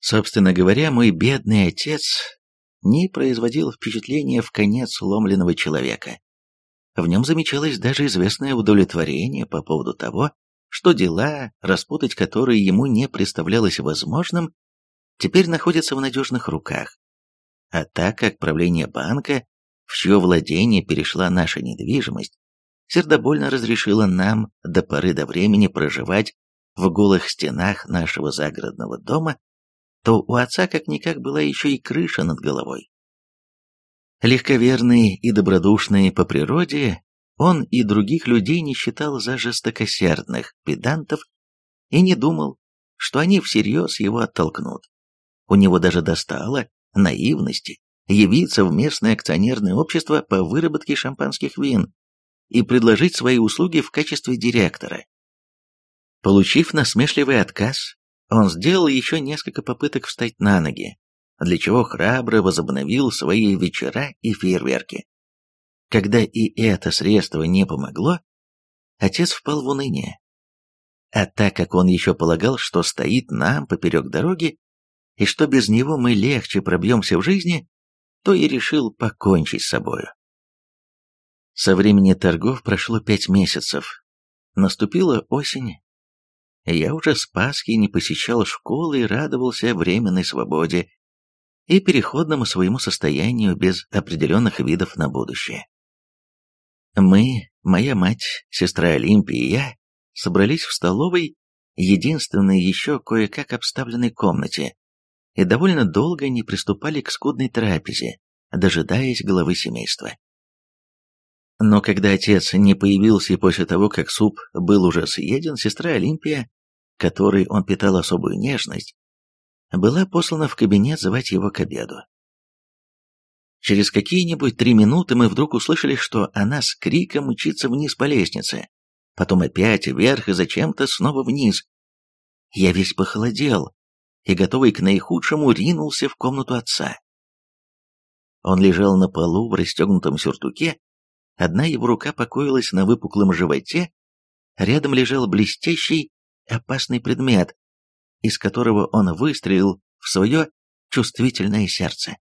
Собственно говоря, мой бедный отец не производил впечатления в конец сломленного человека. В нем замечалось даже известное удовлетворение по поводу того, что дела, распутать которые ему не представлялось возможным, теперь находятся в надежных руках. А так как правление банка, в чье владение перешла наша недвижимость, сердобольно разрешило нам до поры до времени проживать в голых стенах нашего загородного дома, то у отца как-никак была еще и крыша над головой. Легковерный и добродушный по природе, он и других людей не считал за жестокосердных педантов и не думал, что они всерьез его оттолкнут. У него даже достало наивности явиться в местное акционерное общество по выработке шампанских вин и предложить свои услуги в качестве директора. Получив насмешливый отказ, он сделал еще несколько попыток встать на ноги, для чего храбро возобновил свои вечера и фейерверки. Когда и это средство не помогло, отец впал в уныние. А так как он еще полагал, что стоит нам поперек дороги, и что без него мы легче пробьемся в жизни, то и решил покончить с собою. Со времени торгов прошло пять месяцев. Наступила осень. Я уже с Пасхи не посещал школы и радовался временной свободе и переходному своему состоянию без определенных видов на будущее. Мы, моя мать, сестра Олимпия и я собрались в столовой, единственной еще кое-как обставленной комнате, и довольно долго не приступали к скудной трапезе, дожидаясь главы семейства. Но когда отец не появился и после того, как суп был уже съеден, сестра Олимпия, которой он питал особую нежность, была послана в кабинет звать его к обеду. Через какие-нибудь три минуты мы вдруг услышали, что она с криком мчится вниз по лестнице, потом опять вверх и зачем-то снова вниз. Я весь похолодел и, готовый к наихудшему, ринулся в комнату отца. Он лежал на полу в расстегнутом сюртуке, одна его рука покоилась на выпуклом животе, рядом лежал блестящий, опасный предмет, из которого он выстрелил в свое чувствительное сердце.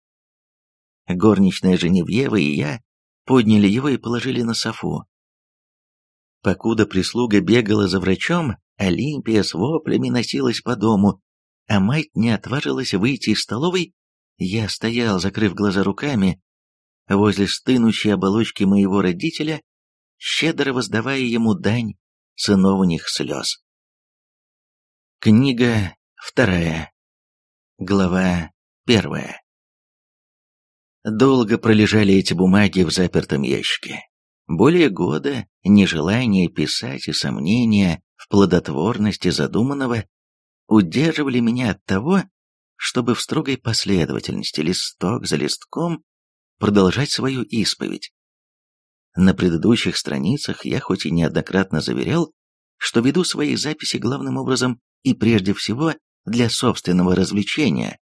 Горничная Женевьева и я подняли его и положили на софу. Покуда прислуга бегала за врачом, Олимпия с воплями носилась по дому, а мать не отважилась выйти из столовой, я стоял, закрыв глаза руками, возле стынущей оболочки моего родителя, щедро воздавая ему дань сыновних слез. Книга вторая. Глава первая. Долго пролежали эти бумаги в запертом ящике. Более года нежелание писать и сомнения в плодотворности задуманного удерживали меня от того, чтобы в строгой последовательности листок за листком продолжать свою исповедь. На предыдущих страницах я хоть и неоднократно заверял, что веду свои записи главным образом и прежде всего для собственного развлечения,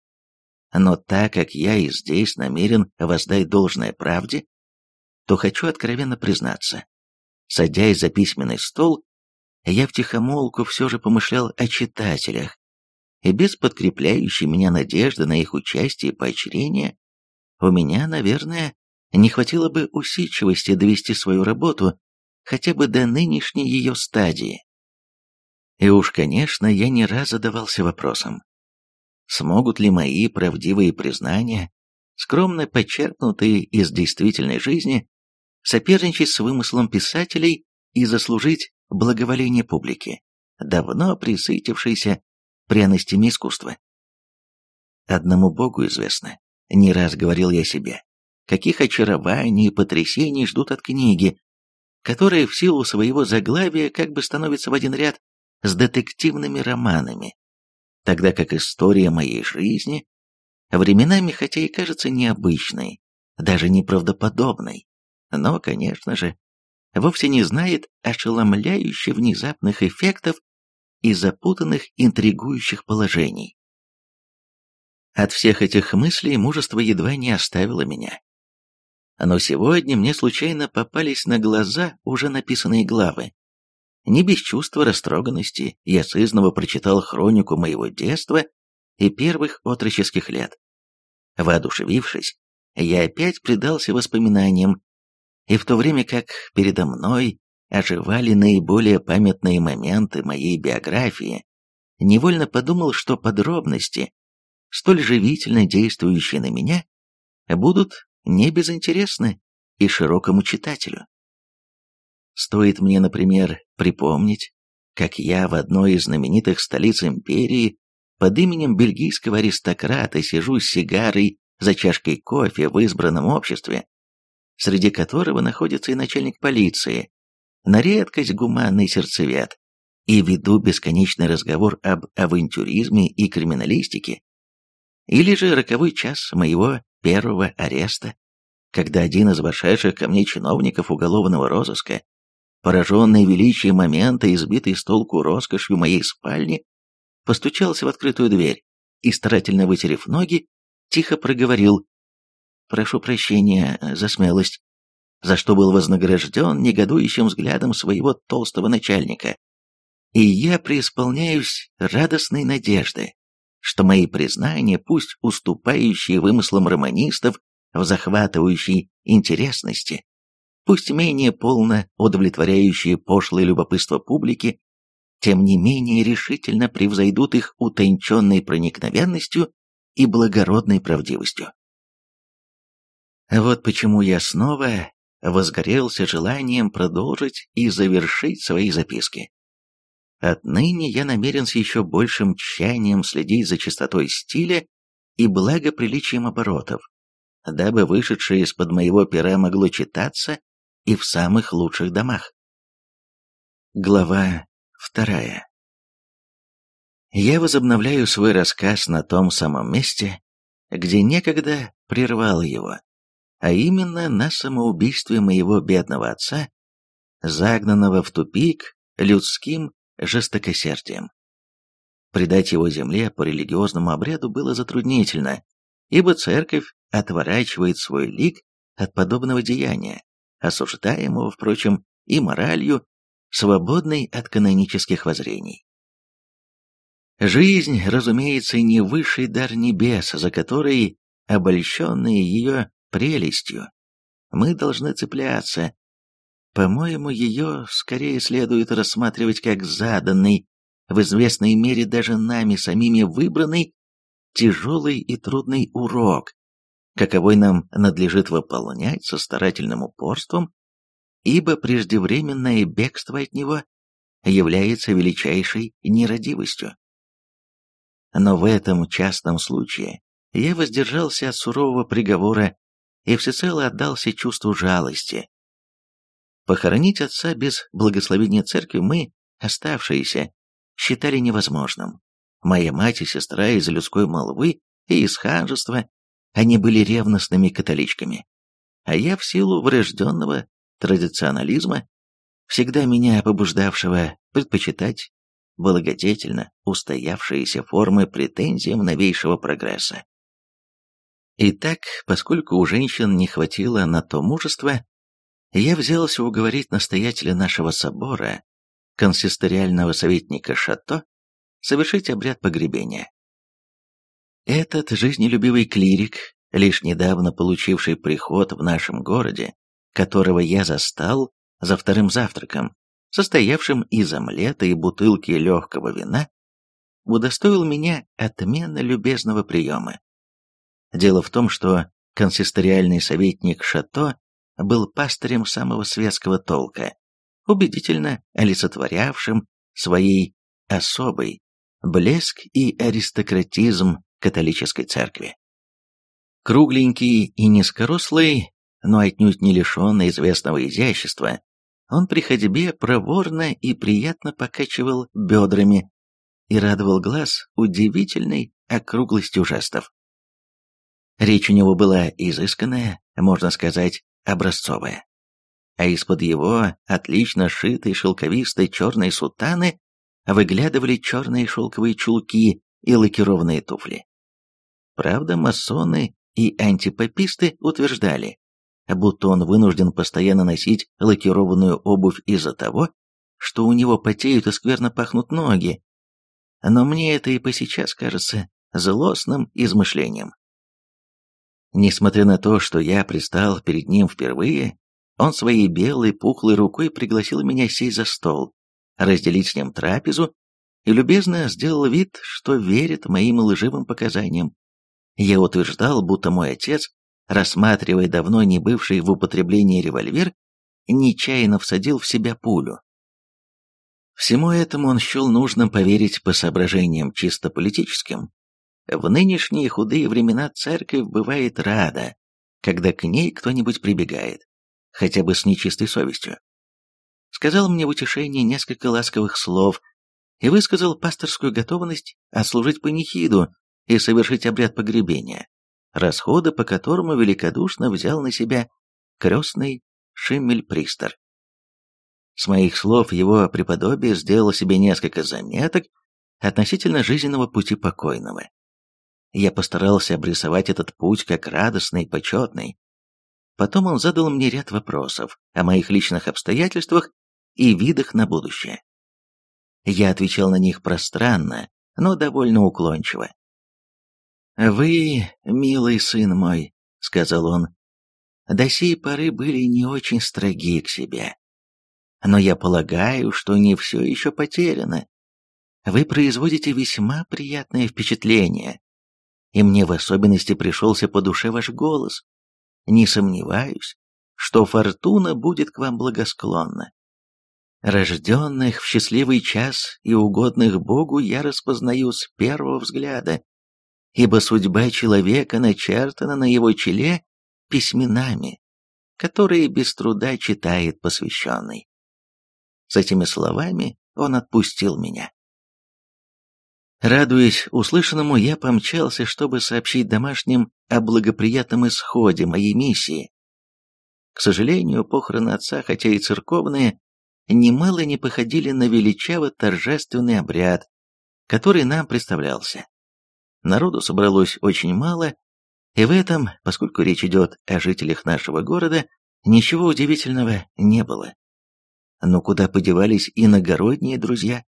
но так как я и здесь намерен воздать должное правде, то хочу откровенно признаться. Садясь за письменный стол, я втихомолку все же помышлял о читателях, и без подкрепляющей меня надежды на их участие и поощрение, у меня, наверное, не хватило бы усидчивости довести свою работу хотя бы до нынешней ее стадии. И уж, конечно, я не раз задавался вопросом, Смогут ли мои правдивые признания, скромно подчеркнутые из действительной жизни, соперничать с вымыслом писателей и заслужить благоволение публики, давно присытившейся пряностями искусства? Одному Богу известно, не раз говорил я себе, каких очарований и потрясений ждут от книги, которая в силу своего заглавия как бы становится в один ряд с детективными романами, тогда как история моей жизни временами, хотя и кажется необычной, даже неправдоподобной, но, конечно же, вовсе не знает ошеломляюще внезапных эффектов и запутанных интригующих положений. От всех этих мыслей мужество едва не оставило меня. Но сегодня мне случайно попались на глаза уже написанные главы, не без чувства растроганности я сызново прочитал хронику моего детства и первых отроческих лет. Воодушевившись, я опять предался воспоминаниям, и в то время как передо мной оживали наиболее памятные моменты моей биографии, невольно подумал, что подробности, столь живительно действующие на меня, будут не безинтересны и широкому читателю. Стоит мне, например, припомнить, как я в одной из знаменитых столиц империи под именем бельгийского аристократа сижу с сигарой за чашкой кофе в избранном обществе, среди которого находится и начальник полиции, на редкость гуманный сердцевет, и веду бесконечный разговор об авантюризме и криминалистике, или же роковой час моего первого ареста, когда один из вошедших ко мне чиновников уголовного розыска, пораженный величием момента, избитый с толку роскошью моей спальни, постучался в открытую дверь и, старательно вытерев ноги, тихо проговорил «Прошу прощения за смелость», за что был вознагражден негодующим взглядом своего толстого начальника. И я преисполняюсь радостной надежды, что мои признания, пусть уступающие вымыслам романистов в захватывающей интересности, пусть менее полно удовлетворяющие пошлое любопытство публики, тем не менее решительно превзойдут их утонченной проникновенностью и благородной правдивостью. Вот почему я снова возгорелся желанием продолжить и завершить свои записки. Отныне я намерен с еще большим тщанием следить за чистотой стиля и благоприличием оборотов, дабы вышедшее из-под моего пера могло читаться и в самых лучших домах. Глава вторая. Я возобновляю свой рассказ на том самом месте, где некогда прервал его, а именно на самоубийстве моего бедного отца, загнанного в тупик людским жестокосердием. Предать его земле по религиозному обряду было затруднительно, ибо церковь отворачивает свой лик от подобного деяния, осуждаемого, впрочем, и моралью, свободной от канонических воззрений. Жизнь, разумеется, не высший дар небес, за который, обольщенные ее прелестью, мы должны цепляться. По-моему, ее скорее следует рассматривать как заданный, в известной мере даже нами самими выбранный, тяжелый и трудный урок, каковой нам надлежит выполнять со старательным упорством, ибо преждевременное бегство от него является величайшей нерадивостью. Но в этом частном случае я воздержался от сурового приговора и всецело отдался чувству жалости. Похоронить отца без благословения церкви мы, оставшиеся, считали невозможным. Моя мать и сестра из людской молвы и из ханжества они были ревностными католичками, а я в силу врожденного традиционализма, всегда меня побуждавшего предпочитать благодетельно устоявшиеся формы претензиям новейшего прогресса. Итак, поскольку у женщин не хватило на то мужества, я взялся уговорить настоятеля нашего собора, консисториального советника Шато, совершить обряд погребения. Этот жизнелюбивый клирик, лишь недавно получивший приход в нашем городе, которого я застал за вторым завтраком, состоявшим из омлета и бутылки легкого вина, удостоил меня отменно любезного приема. Дело в том, что консисториальный советник Шато был пастырем самого светского толка, убедительно олицетворявшим своей особой блеск и аристократизм католической церкви. Кругленький и низкорослый, но отнюдь не лишенный известного изящества, он при ходьбе проворно и приятно покачивал бедрами и радовал глаз удивительной округлостью жестов. Речь у него была изысканная, можно сказать, образцовая. А из-под его отлично сшитой шелковистой черной сутаны выглядывали черные шелковые чулки и лакированные туфли. Правда, масоны и антипописты утверждали, будто он вынужден постоянно носить лакированную обувь из-за того, что у него потеют и скверно пахнут ноги. Но мне это и по сейчас кажется злостным измышлением. Несмотря на то, что я пристал перед ним впервые, он своей белой пухлой рукой пригласил меня сесть за стол, разделить с ним трапезу и любезно сделал вид, что верит моим лживым показаниям. Я утверждал, будто мой отец, рассматривая давно не бывший в употреблении револьвер, нечаянно всадил в себя пулю. Всему этому он счел нужным поверить по соображениям чисто политическим. В нынешние худые времена церковь бывает рада, когда к ней кто-нибудь прибегает, хотя бы с нечистой совестью. Сказал мне в утешении несколько ласковых слов и высказал пасторскую готовность отслужить панихиду и совершить обряд погребения, расходы по которому великодушно взял на себя крестный Шиммель-Пристер. С моих слов его преподобие сделал себе несколько заметок относительно жизненного пути покойного. Я постарался обрисовать этот путь как радостный, почетный. Потом он задал мне ряд вопросов о моих личных обстоятельствах и видах на будущее. Я отвечал на них пространно, но довольно уклончиво. «Вы, милый сын мой», — сказал он, — «до сей поры были не очень строги к себе. Но я полагаю, что не все еще потеряно. Вы производите весьма приятное впечатление, и мне в особенности пришелся по душе ваш голос. Не сомневаюсь, что фортуна будет к вам благосклонна. Рожденных в счастливый час и угодных Богу я распознаю с первого взгляда, ибо судьба человека начертана на его челе письменами, которые без труда читает посвященный. С этими словами он отпустил меня. Радуясь услышанному, я помчался, чтобы сообщить домашним о благоприятном исходе моей миссии. К сожалению, похороны отца, хотя и церковные, немало не походили на величаво торжественный обряд, который нам представлялся. Народу собралось очень мало, и в этом, поскольку речь идет о жителях нашего города, ничего удивительного не было. Но куда подевались иногородние друзья,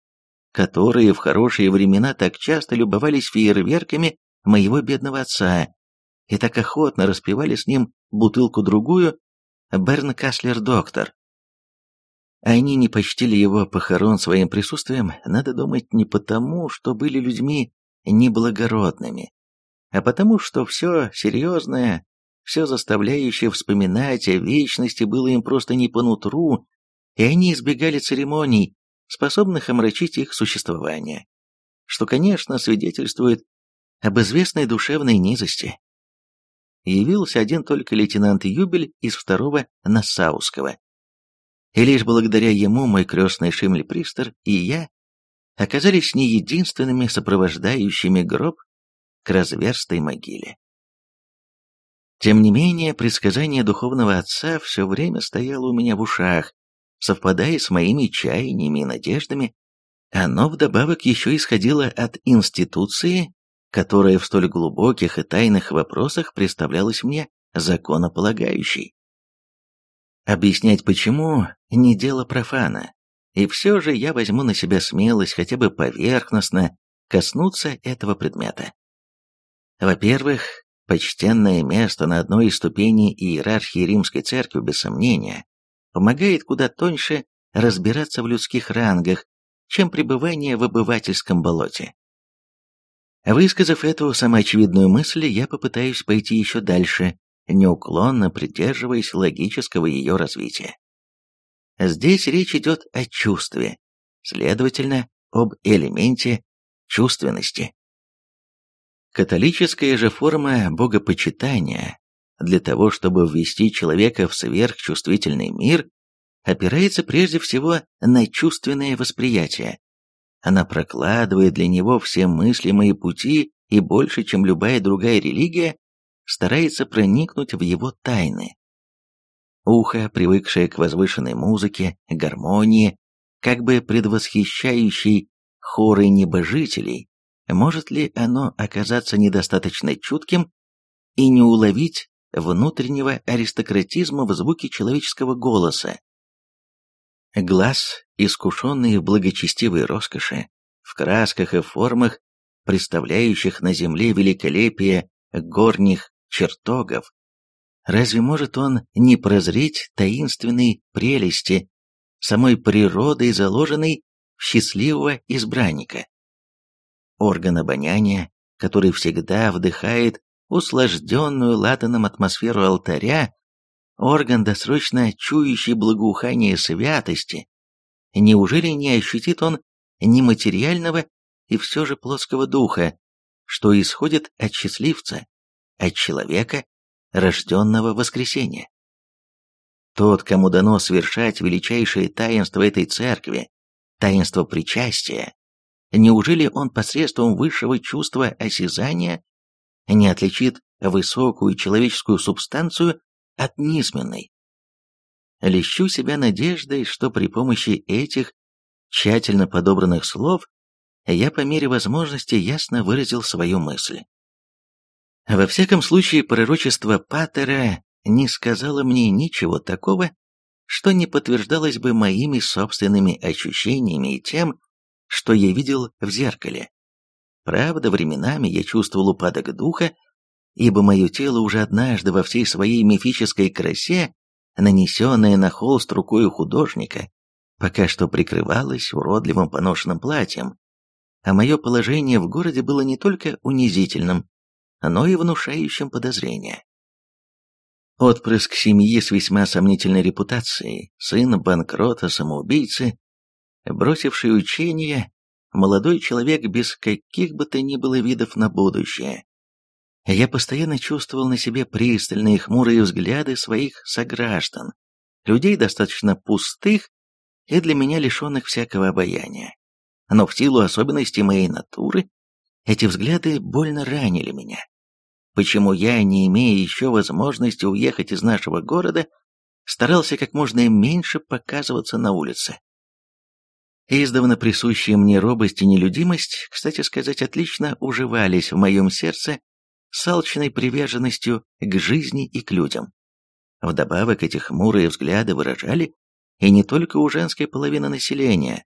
которые в хорошие времена так часто любовались фейерверками моего бедного отца и так охотно распивали с ним бутылку-другую Берн Каслер Доктор. Они не почтили его похорон своим присутствием, надо думать, не потому, что были людьми неблагородными, а потому, что все серьезное, все заставляющее вспоминать о вечности было им просто не по нутру, и они избегали церемоний, способных омрачить их существование, что, конечно, свидетельствует об известной душевной низости. Явился один только лейтенант Юбель из второго Нассауского, и лишь благодаря ему мой крестный Шимль-Пристер и я оказались не единственными сопровождающими гроб к разверстой могиле. Тем не менее, предсказание духовного отца все время стояло у меня в ушах, совпадая с моими чаяниями и надеждами, оно вдобавок еще исходило от институции, которая в столь глубоких и тайных вопросах представлялась мне законополагающей. Объяснять почему – не дело профана, и все же я возьму на себя смелость хотя бы поверхностно коснуться этого предмета. Во-первых, почтенное место на одной из ступеней иерархии римской церкви, без сомнения, помогает куда тоньше разбираться в людских рангах, чем пребывание в обывательском болоте. Высказав эту самоочевидную мысль, я попытаюсь пойти еще дальше неуклонно придерживаясь логического ее развития. Здесь речь идет о чувстве, следовательно, об элементе чувственности. Католическая же форма богопочитания для того, чтобы ввести человека в сверхчувствительный мир, опирается прежде всего на чувственное восприятие. Она прокладывает для него все мыслимые пути и больше, чем любая другая религия, старается проникнуть в его тайны. Ухо, привыкшее к возвышенной музыке, гармонии, как бы предвосхищающей хоры небожителей, может ли оно оказаться недостаточно чутким и не уловить внутреннего аристократизма в звуке человеческого голоса? Глаз, искушенный в благочестивой роскоши, в красках и формах, представляющих на земле великолепие горних чертогов, разве может он не прозреть таинственной прелести самой природы, заложенной в счастливого избранника? Орган обоняния, который всегда вдыхает услажденную ладаном атмосферу алтаря, орган, досрочно чующий благоухание святости, неужели не ощутит он нематериального и все же плоского духа, что исходит от счастливца, от человека, рожденного воскресения? Тот, кому дано совершать величайшее таинство этой церкви, таинство причастия, неужели он посредством высшего чувства осязания не отличит высокую человеческую субстанцию от низменной? Лещу себя надеждой, что при помощи этих тщательно подобранных слов я по мере возможности ясно выразил свою мысль. Во всяком случае, пророчество Паттера не сказало мне ничего такого, что не подтверждалось бы моими собственными ощущениями и тем, что я видел в зеркале. Правда, временами я чувствовал упадок духа, ибо мое тело уже однажды во всей своей мифической красе, нанесенное на холст рукой художника, пока что прикрывалось уродливым поношенным платьем, а мое положение в городе было не только унизительным, но и внушающим подозрения. Отпрыск семьи с весьма сомнительной репутацией, сын банкрота-самоубийцы, бросивший учение, молодой человек без каких бы то ни было видов на будущее. Я постоянно чувствовал на себе пристальные хмурые взгляды своих сограждан, людей достаточно пустых и для меня лишенных всякого обаяния. Но в силу особенностей моей натуры, эти взгляды больно ранили меня. Почему я, не имея еще возможности уехать из нашего города, старался как можно меньше показываться на улице. Издавна присущие мне робость и нелюдимость, кстати сказать, отлично уживались в моем сердце с алчной приверженностью к жизни и к людям. Вдобавок эти хмурые взгляды выражали, и не только у женской половины населения,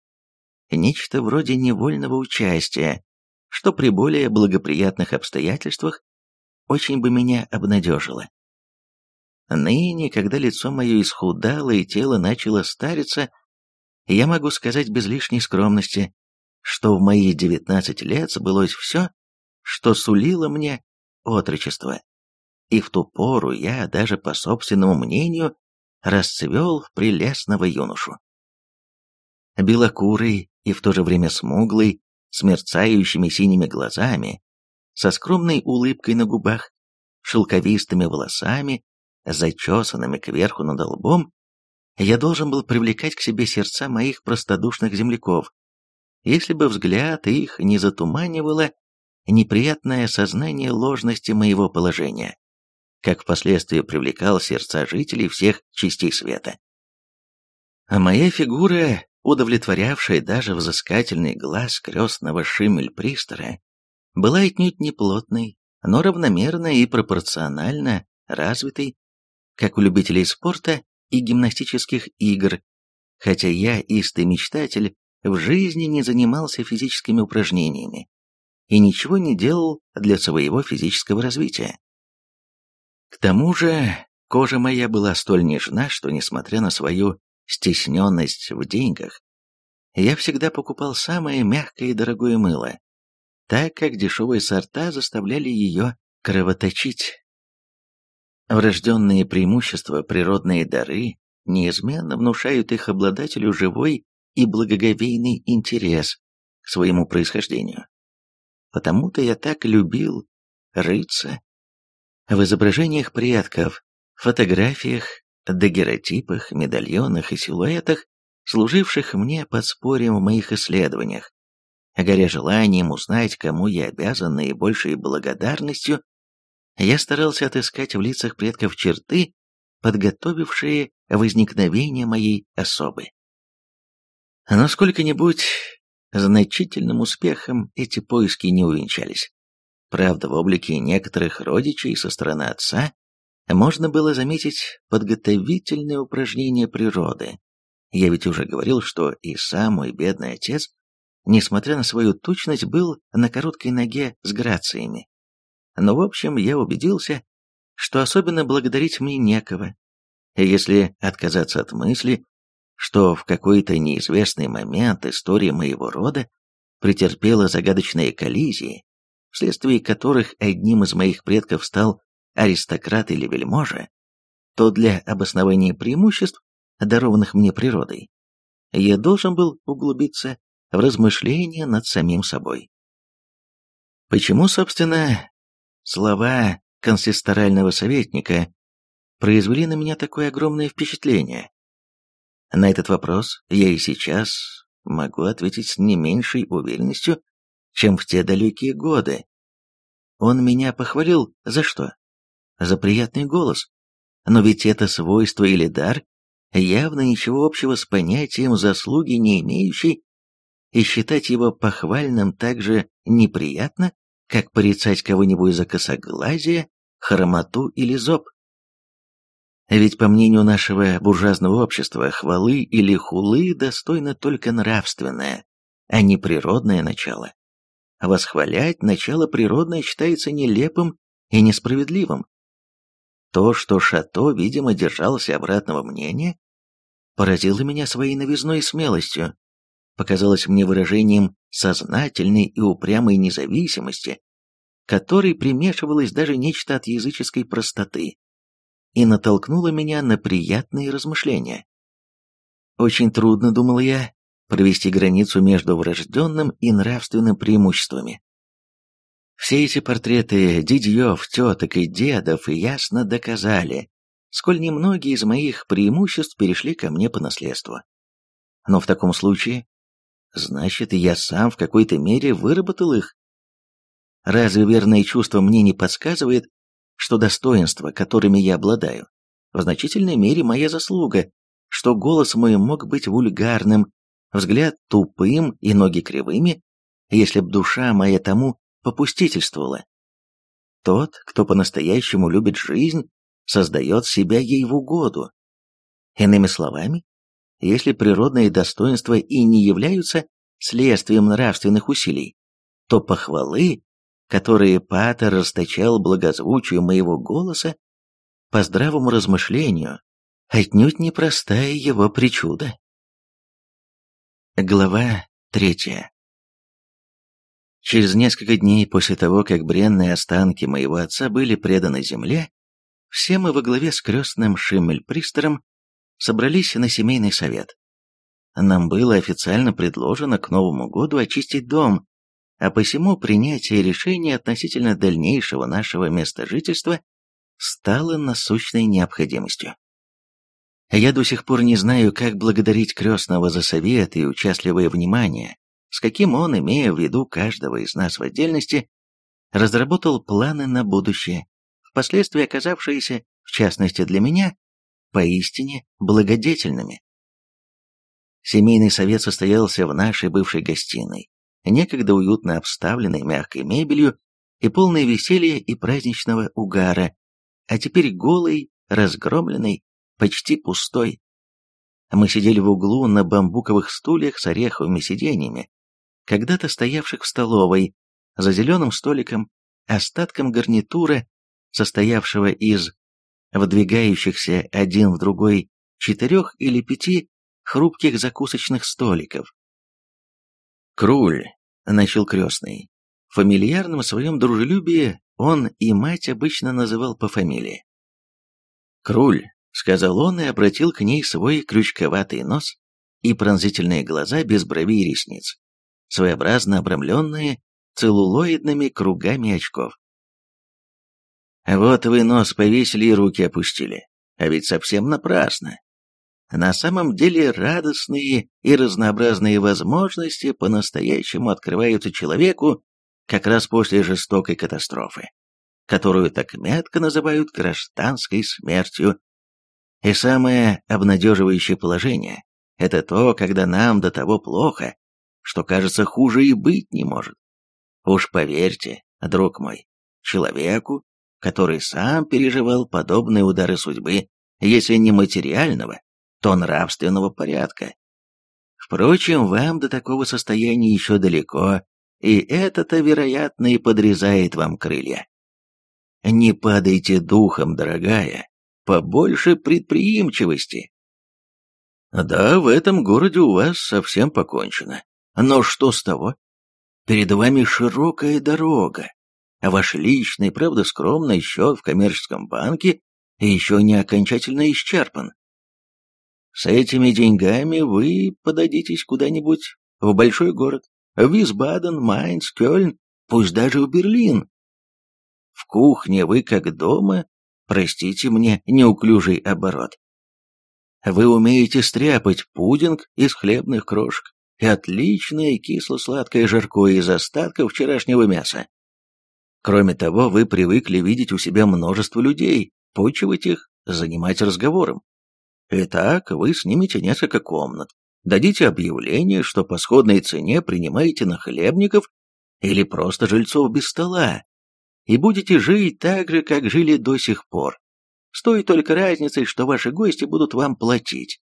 нечто вроде невольного участия, что при более благоприятных обстоятельствах очень бы меня обнадежило. Ныне, когда лицо мое исхудало и тело начало стариться, я могу сказать без лишней скромности, что в мои девятнадцать лет сбылось все, что сулило мне отрочество. И в ту пору я, даже по собственному мнению, расцвел в прелестного юношу. Белокурый и в то же время смуглый, с мерцающими синими глазами, со скромной улыбкой на губах, шелковистыми волосами, зачесанными кверху над лбом я должен был привлекать к себе сердца моих простодушных земляков, если бы взгляд их не затуманивало неприятное сознание ложности моего положения, как впоследствии привлекал сердца жителей всех частей света. А моя фигура, удовлетворявшая даже взыскательный глаз крестного Шиммель-Пристера, была отнюдь не плотной, но равномерно и пропорционально развитой, как у любителей спорта и гимнастических игр, хотя я, истый мечтатель, в жизни не занимался физическими упражнениями и ничего не делал для своего физического развития. К тому же, кожа моя была столь нежна, что, несмотря на свою стесненность в деньгах, я всегда покупал самое мягкое и дорогое мыло, так как дешевые сорта заставляли ее кровоточить. Врожденные преимущества, природные дары неизменно внушают их обладателю живой и благоговейный интерес к своему происхождению. Потому-то я так любил рыться в изображениях предков, фотографиях, дагеротипах, медальонах и силуэтах, служивших мне подспорьем в моих исследованиях, горя желанием узнать, кому я обязан наибольшей благодарностью я старался отыскать в лицах предков черты, подготовившие возникновение моей особы. Но сколько-нибудь значительным успехом эти поиски не увенчались. Правда, в облике некоторых родичей со стороны отца можно было заметить подготовительные упражнения природы. Я ведь уже говорил, что и сам мой бедный отец несмотря на свою тучность, был на короткой ноге с грациями. Но в общем я убедился, что особенно благодарить мне некого. Если отказаться от мысли, что в какой-то неизвестный момент история моего рода претерпела загадочные коллизии, вследствие которых одним из моих предков стал аристократ или вельможа, то для обоснования преимуществ, дарованных мне природой, я должен был углубиться в размышления над самим собой. Почему, собственно, слова консисторального советника произвели на меня такое огромное впечатление? На этот вопрос я и сейчас могу ответить с не меньшей уверенностью, чем в те далекие годы. Он меня похвалил за что? За приятный голос. Но ведь это свойство или дар явно ничего общего с понятием заслуги не имеющий, и считать его похвальным так же неприятно, как порицать кого-нибудь за косоглазие, хромоту или зоб. Ведь, по мнению нашего буржуазного общества, хвалы или хулы достойно только нравственное, а не природное начало. Восхвалять начало природное считается нелепым и несправедливым. То, что Шато, видимо, держался обратного мнения, поразило меня своей новизной смелостью, показалось мне выражением сознательной и упрямой независимости, которой примешивалось даже нечто от языческой простоты и натолкнуло меня на приятные размышления. Очень трудно, думал я, провести границу между врожденным и нравственным преимуществами. Все эти портреты дядьев, теток и дедов ясно доказали, сколь немногие из моих преимуществ перешли ко мне по наследству. Но в таком случае, значит, я сам в какой-то мере выработал их. Разве верное чувство мне не подсказывает, что достоинства, которыми я обладаю, в значительной мере моя заслуга, что голос мой мог быть вульгарным, взгляд тупым и ноги кривыми, если б душа моя тому попустительствовала. Тот, кто по-настоящему любит жизнь, создает себя ей в угоду. Иными словами, если природные достоинства и не являются следствием нравственных усилий, то похвалы которые Патер расточал благозвучию моего голоса, по здравому размышлению, отнюдь непростая его причуда. Глава третья Через несколько дней после того, как бренные останки моего отца были преданы земле, все мы во главе с крестным Шиммельпристером собрались на семейный совет. Нам было официально предложено к Новому году очистить дом, а посему принятие решения относительно дальнейшего нашего места жительства стало насущной необходимостью. Я до сих пор не знаю, как благодарить крестного за совет и участливое внимание, с каким он, имея в виду каждого из нас в отдельности, разработал планы на будущее, впоследствии оказавшиеся, в частности для меня, поистине благодетельными. Семейный совет состоялся в нашей бывшей гостиной, некогда уютно обставленной мягкой мебелью и полной веселья и праздничного угара, а теперь голый, разгромленный, почти пустой. Мы сидели в углу на бамбуковых стульях с ореховыми сиденьями, когда-то стоявших в столовой, за зеленым столиком, остатком гарнитура, состоявшего из выдвигающихся один в другой четырех или пяти хрупких закусочных столиков. Круль, начал крестный. В своем дружелюбии он и мать обычно называл по фамилии. «Круль», — сказал он и обратил к ней свой крючковатый нос и пронзительные глаза без бровей и ресниц, своеобразно обрамленные целлулоидными кругами очков. «Вот вы нос повесили и руки опустили, а ведь совсем напрасно. На самом деле радостные и разнообразные возможности по-настоящему открываются человеку как раз после жестокой катастрофы, которую так метко называют гражданской смертью. И самое обнадеживающее положение – это то, когда нам до того плохо, что, кажется, хуже и быть не может. Уж поверьте, друг мой, человеку, который сам переживал подобные удары судьбы, если не материального, то нравственного порядка. Впрочем, вам до такого состояния еще далеко, и это-то, вероятно, и подрезает вам крылья. Не падайте духом, дорогая, побольше предприимчивости. Да, в этом городе у вас совсем покончено. Но что с того? Перед вами широкая дорога, ваш личный, правда скромный счет в коммерческом банке еще не окончательно исчерпан. С этими деньгами вы подадитесь куда-нибудь в большой город, в Висбаден, Майнц, Кёльн, пусть даже в Берлин. В кухне вы как дома, простите мне неуклюжий оборот. Вы умеете стряпать пудинг из хлебных крошек и отличное кисло-сладкое жаркое из остатков вчерашнего мяса. Кроме того, вы привыкли видеть у себя множество людей, почивать их, занимать разговором. Итак, вы снимете несколько комнат, дадите объявление, что по сходной цене принимаете нахлебников или просто жильцов без стола, и будете жить так же, как жили до сих пор, с той только разницей, что ваши гости будут вам платить.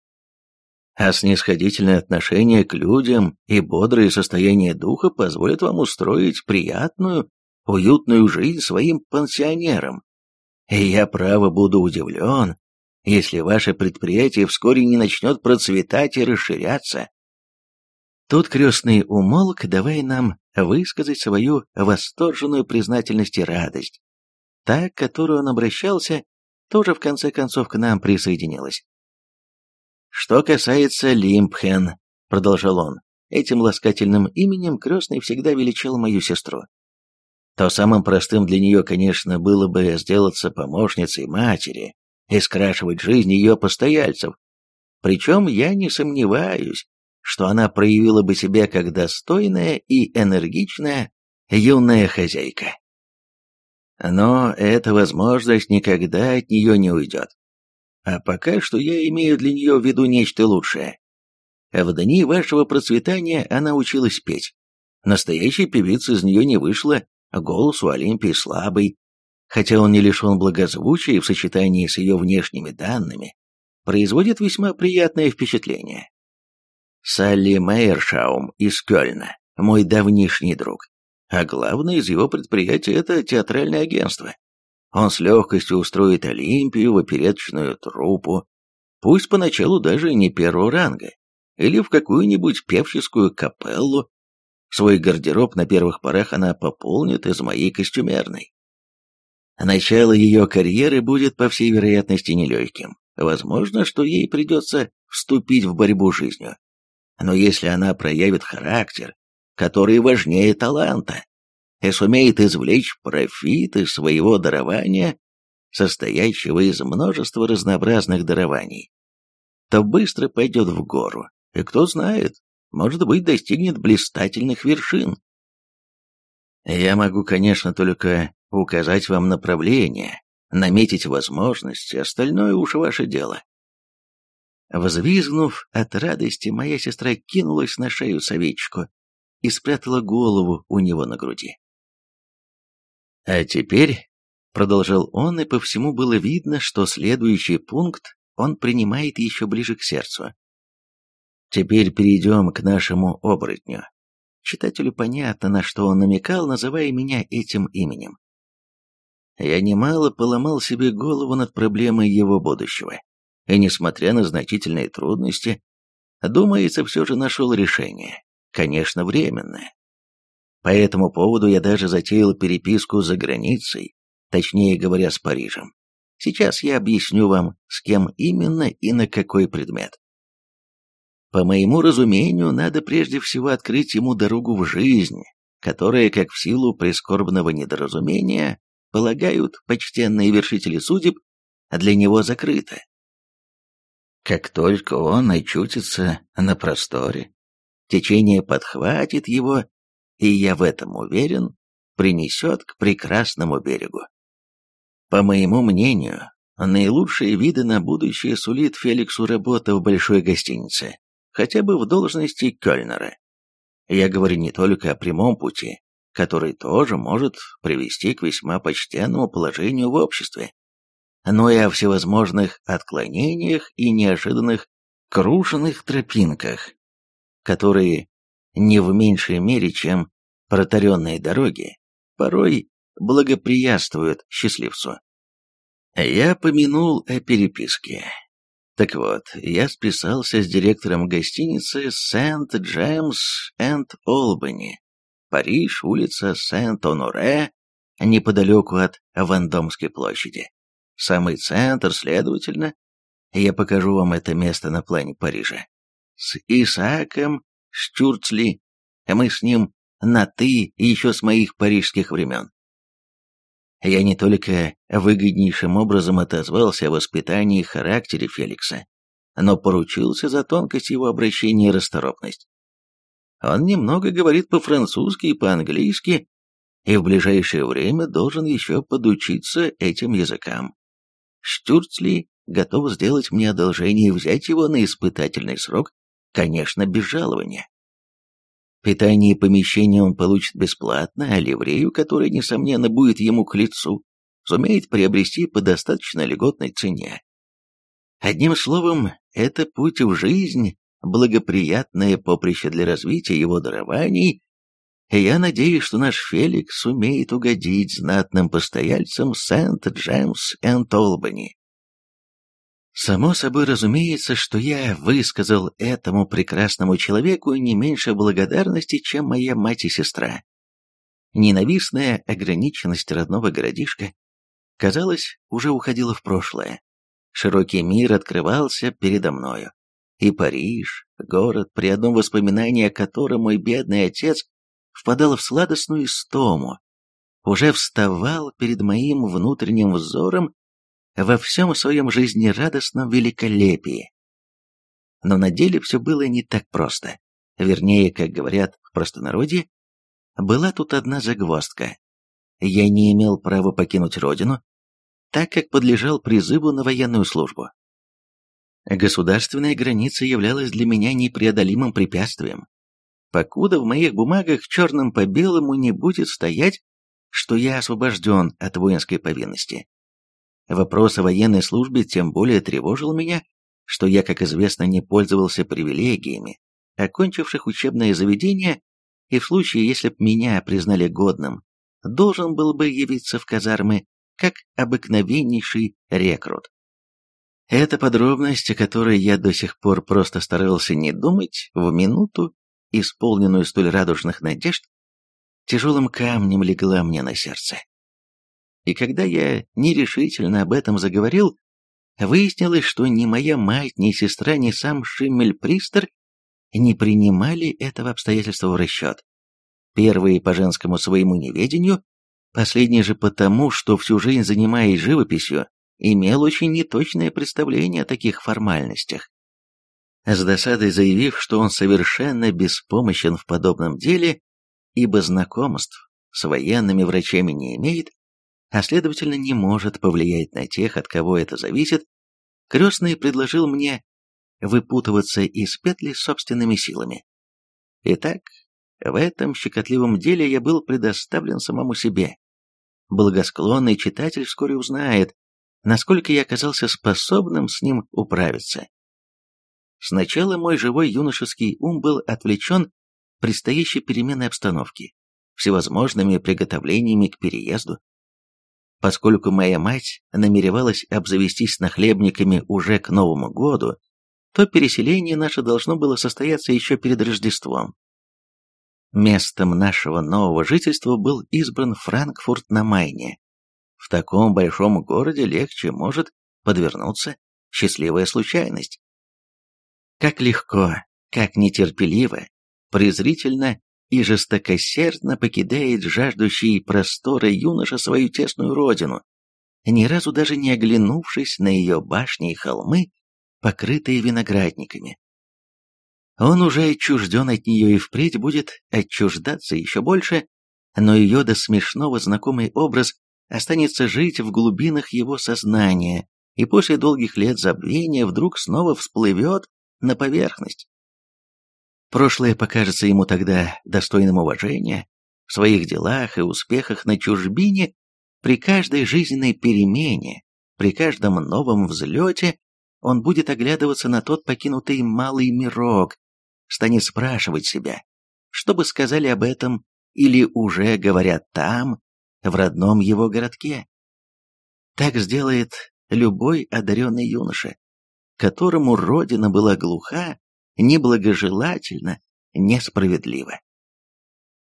А снисходительное отношение к людям и бодрое состояние духа позволят вам устроить приятную, уютную жизнь своим пансионерам. И я, право, буду удивлен, если ваше предприятие вскоре не начнет процветать и расширяться. Тут крестный умолк, давая нам высказать свою восторженную признательность и радость. Та, к которой он обращался, тоже в конце концов к нам присоединилась. «Что касается Лимпхен», — продолжал он, — этим ласкательным именем крестный всегда величал мою сестру. То самым простым для нее, конечно, было бы сделаться помощницей матери, и скрашивать жизнь ее постояльцев. Причем я не сомневаюсь, что она проявила бы себя как достойная и энергичная юная хозяйка. Но эта возможность никогда от нее не уйдет. А пока что я имею для нее в виду нечто лучшее. В дни вашего процветания она училась петь. Настоящей певицы из нее не вышло, голос у Олимпии слабый, хотя он не лишен благозвучия в сочетании с ее внешними данными, производит весьма приятное впечатление. Салли Мейершаум из Кёльна, мой давнишний друг, а главное из его предприятия это театральное агентство. Он с легкостью устроит Олимпию в опереточную труппу, пусть поначалу даже не первого ранга, или в какую-нибудь певческую капеллу. Свой гардероб на первых порах она пополнит из моей костюмерной. Начало ее карьеры будет, по всей вероятности, нелегким. Возможно, что ей придется вступить в борьбу с жизнью. Но если она проявит характер, который важнее таланта, и сумеет извлечь профит из своего дарования, состоящего из множества разнообразных дарований, то быстро пойдет в гору, и кто знает, может быть, достигнет блистательных вершин. Я могу, конечно, только указать вам направление, наметить возможности, остальное уж ваше дело. Взвизгнув от радости, моя сестра кинулась на шею советчику и спрятала голову у него на груди. «А теперь», — продолжал он, и по всему было видно, что следующий пункт он принимает еще ближе к сердцу. «Теперь перейдем к нашему оборотню. Читателю понятно, на что он намекал, называя меня этим именем я немало поломал себе голову над проблемой его будущего. И несмотря на значительные трудности, думается, все же нашел решение, конечно, временное. По этому поводу я даже затеял переписку за границей, точнее говоря, с Парижем. Сейчас я объясню вам, с кем именно и на какой предмет. По моему разумению, надо прежде всего открыть ему дорогу в жизнь, которая, как в силу прискорбного недоразумения, полагают почтенные вершители судеб, для него закрыто. Как только он очутится на просторе, течение подхватит его, и я в этом уверен, принесет к прекрасному берегу. По моему мнению, наилучшие виды на будущее сулит Феликсу работа в большой гостинице, хотя бы в должности кёльнера. Я говорю не только о прямом пути, который тоже может привести к весьма почтенному положению в обществе, но и о всевозможных отклонениях и неожиданных крушенных тропинках. которые не в меньшей мере, чем протаренные дороги, порой благоприятствуют счастливцу. Я помянул о переписке. Так вот, я списался с директором гостиницы Сент-Джеймс энд Олбани, Париж, улица Сент-Оноре, неподалеку от Вандомской площади. Самый центр, следовательно, я покажу вам это место на плане Парижа. С Исааком Штюрцли, мы с ним на «ты» еще с моих парижских времен. Я не только выгоднейшим образом отозвался о воспитании и характере Феликса, но поручился за тонкость его обращения и расторопность. Он немного говорит по-французски и по-английски, и в ближайшее время должен еще подучиться этим языкам. Штюрцли готов сделать мне одолжение и взять его на испытательный срок, конечно, без жалования. Питание и помещение он получит бесплатно, а ливрею, которая, несомненно, будет ему к лицу, сумеет приобрести по достаточно льготной цене. Одним словом, это путь в жизнь, благоприятное поприще для развития его дарований, и я надеюсь, что наш Феликс сумеет угодить знатным постояльцам Сент-Джеймс энд Олбани. Само собой разумеется, что я высказал этому прекрасному человеку не меньше благодарности, чем моя мать и сестра. Ненавистная ограниченность родного городишка, казалось, уже уходила в прошлое. Широкий мир открывался передо мною. И Париж, город, при одном воспоминании о котором мой бедный отец впадал в сладостную истому, уже вставал перед моим внутренним взором во всем своем жизнерадостном великолепии. Но на деле все было не так просто. Вернее, как говорят в простонародье, была тут одна загвоздка. Я не имел права покинуть родину, так как подлежал призыву на военную службу. Государственная граница являлась для меня непреодолимым препятствием. Покуда в моих бумагах черным по белому не будет стоять, что я освобожден от воинской повинности, Вопрос о военной службе тем более тревожил меня, что я, как известно, не пользовался привилегиями, окончивших учебное заведение, и в случае, если б меня признали годным, должен был бы явиться в казармы как обыкновеннейший рекрут. Эта подробность, о которой я до сих пор просто старался не думать, в минуту, исполненную столь радужных надежд, тяжелым камнем легла мне на сердце. И когда я нерешительно об этом заговорил, выяснилось, что ни моя мать, ни сестра, ни сам Шиммель-Пристер не принимали этого обстоятельства в расчет. Первые по женскому своему неведению, последний же потому, что всю жизнь занимаясь живописью, имел очень неточное представление о таких формальностях. С досадой заявив, что он совершенно беспомощен в подобном деле, ибо знакомств с военными врачами не имеет, а следовательно не может повлиять на тех, от кого это зависит, крестный предложил мне выпутываться из петли собственными силами. Итак, в этом щекотливом деле я был предоставлен самому себе. Благосклонный читатель вскоре узнает, насколько я оказался способным с ним управиться. Сначала мой живой юношеский ум был отвлечен предстоящей переменной обстановки, всевозможными приготовлениями к переезду, Поскольку моя мать намеревалась обзавестись нахлебниками уже к Новому году, то переселение наше должно было состояться еще перед Рождеством. Местом нашего нового жительства был избран Франкфурт на Майне. В таком большом городе легче может подвернуться счастливая случайность. Как легко, как нетерпеливо, презрительно и жестокосердно покидает жаждущий простора юноша свою тесную родину, ни разу даже не оглянувшись на ее башни и холмы, покрытые виноградниками. Он уже отчужден от нее и впредь будет отчуждаться еще больше, но ее до смешного знакомый образ останется жить в глубинах его сознания и после долгих лет забвения вдруг снова всплывет на поверхность. Прошлое покажется ему тогда достойным уважения в своих делах и успехах на чужбине, при каждой жизненной перемене, при каждом новом взлете он будет оглядываться на тот покинутый малый мирок станет спрашивать себя, что бы сказали об этом или уже говорят там, в родном его городке. Так сделает любой одаренный юноша, которому родина была глуха, неблагожелательна, несправедлива.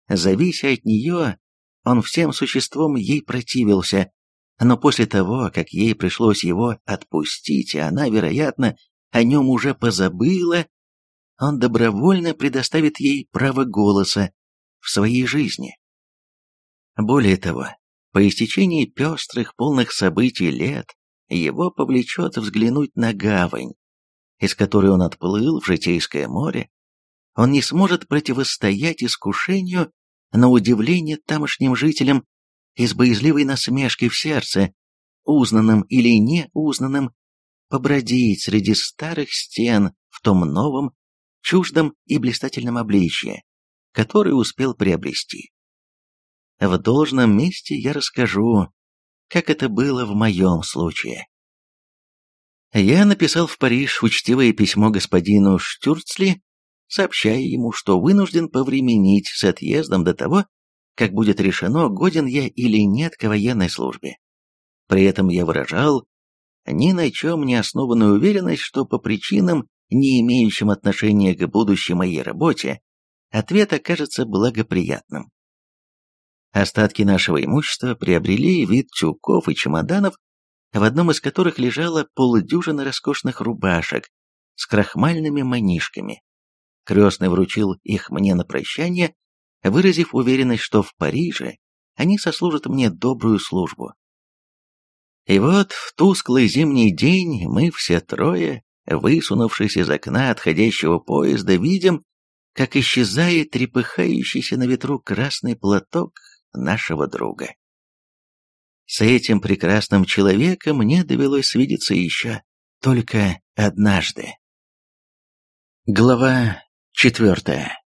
Завися от нее, он всем существом ей противился, но после того, как ей пришлось его отпустить, и она, вероятно, о нем уже позабыла, он добровольно предоставит ей право голоса в своей жизни. Более того, по истечении пестрых, полных событий лет, его повлечет взглянуть на гавань, из которой он отплыл в житейское море, он не сможет противостоять искушению на удивление тамошним жителям и с боязливой насмешкой в сердце, узнанным или неузнанным, побродить среди старых стен в том новом, чуждом и блистательном обличье, который успел приобрести. В должном месте я расскажу, как это было в моем случае. Я написал в Париж учтивое письмо господину Штюрцли, сообщая ему, что вынужден повременить с отъездом до того, как будет решено, годен я или нет к военной службе. При этом я выражал ни на чем не основанную уверенность, что по причинам, не имеющим отношения к будущей моей работе, ответ окажется благоприятным. Остатки нашего имущества приобрели вид тюков и чемоданов, в одном из которых лежало полдюжины роскошных рубашек с крахмальными манишками. Крестный вручил их мне на прощание, выразив уверенность, что в Париже они сослужат мне добрую службу. И вот в тусклый зимний день мы все трое, высунувшись из окна отходящего поезда, видим, как исчезает трепыхающийся на ветру красный платок нашего друга. С этим прекрасным человеком мне довелось свидеться еще только однажды. Глава четвертая.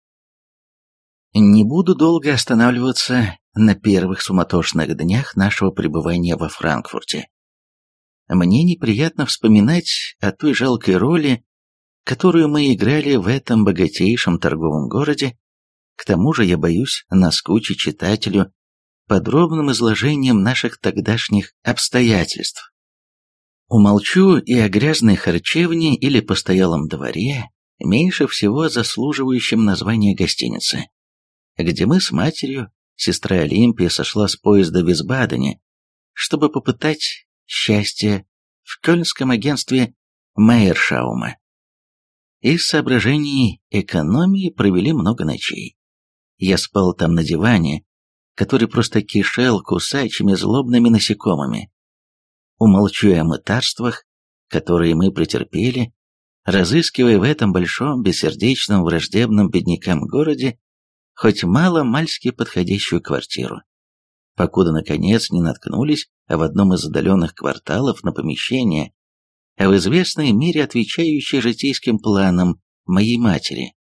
Не буду долго останавливаться на первых суматошных днях нашего пребывания во Франкфурте. Мне неприятно вспоминать о той жалкой роли, которую мы играли в этом богатейшем торговом городе. К тому же я боюсь наскучить читателю подробным изложением наших тогдашних обстоятельств. Умолчу и о грязной харчевне или постоялом дворе, меньше всего заслуживающем названия гостиницы где мы с матерью, сестра Олимпия, сошла с поезда в Висбадене, чтобы попытать счастье в кёльнском агентстве Мейершаума. Из соображений экономии провели много ночей. Я спал там на диване, который просто кишел кусачими злобными насекомыми. Умолчу о мытарствах, которые мы претерпели, разыскивая в этом большом, бессердечном, враждебном беднякам городе хоть мало-мальски подходящую квартиру, покуда, наконец, не наткнулись в одном из отдаленных кварталов на помещение, в известной мере отвечающее житейским планам моей матери.